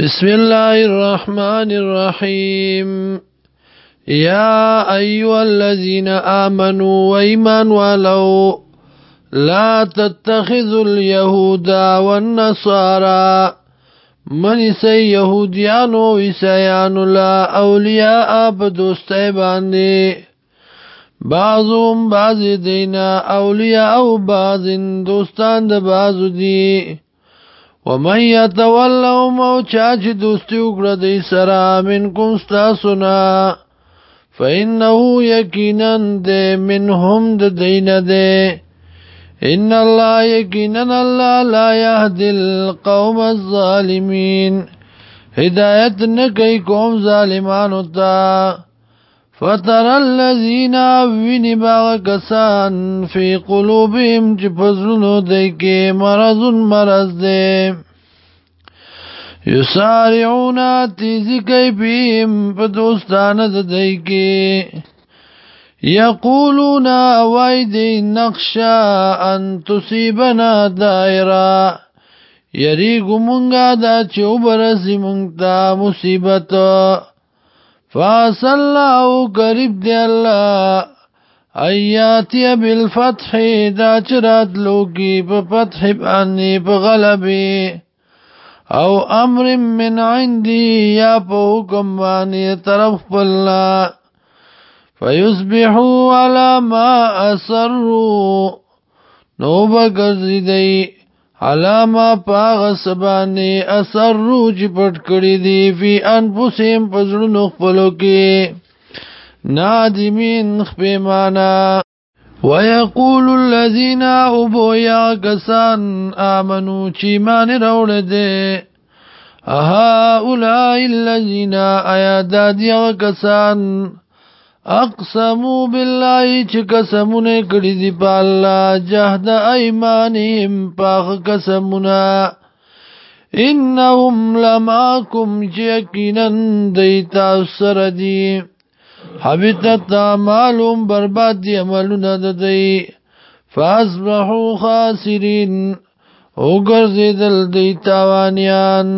بسم الله الرحمن الرحيم يا أيها الذين آمنوا وإيمان ولو لا تتخذوا اليهود والنصارى من سي يهوديان ويسيان لا أولياء بدوستي باندي بعضهم بعض دينا أولياء بعض دوستان د بعض دي ومن يتولهم او چا چې دوستي وکړه د سره منکم سنا فإنه یقینا د منهم د دین ان الله یقینا الله لا يهدي القوم الظالمين هدایت نه کوي قوم ظالمانو ته فتر الذين وين باغسان في قلوبهم چې پزړونو دای کې مرض مرض دې یسارعون تیزی کئی پیم پا دوستان ددائی کی یقولون ویدی نقشا ان تصیبنا دائرہ یری گمونگا دا چوبرسی مونگتا مصیبتو فاسلا او قریب دی الله ایاتی بالفتح دا چرات لوگی پا فتح بانی پا غلبی او امر من عندی یا پا حکم بانی طرف پلنا فیصبحو علا ما اثرو نو بگرزی دی علامه پاغس باندې اثر روج پټ کړی دی فی انفسهم پزړو خپلو کې نادمین خپمانا ويقول الذين ابو يا كسان امنوا چی مان راول دي اها اولئک الذين ايا دادیا کسان اقسمو بالله چې قسمونه کړی دی په الله جهد ايمانهم پاغ قسمونه انهم لماکم یقینا دیتا سر دی حبتت اعمالهم برباد دی عملونه د دی فاصبحوا خاسرین وګرځیدل دی تاوانیان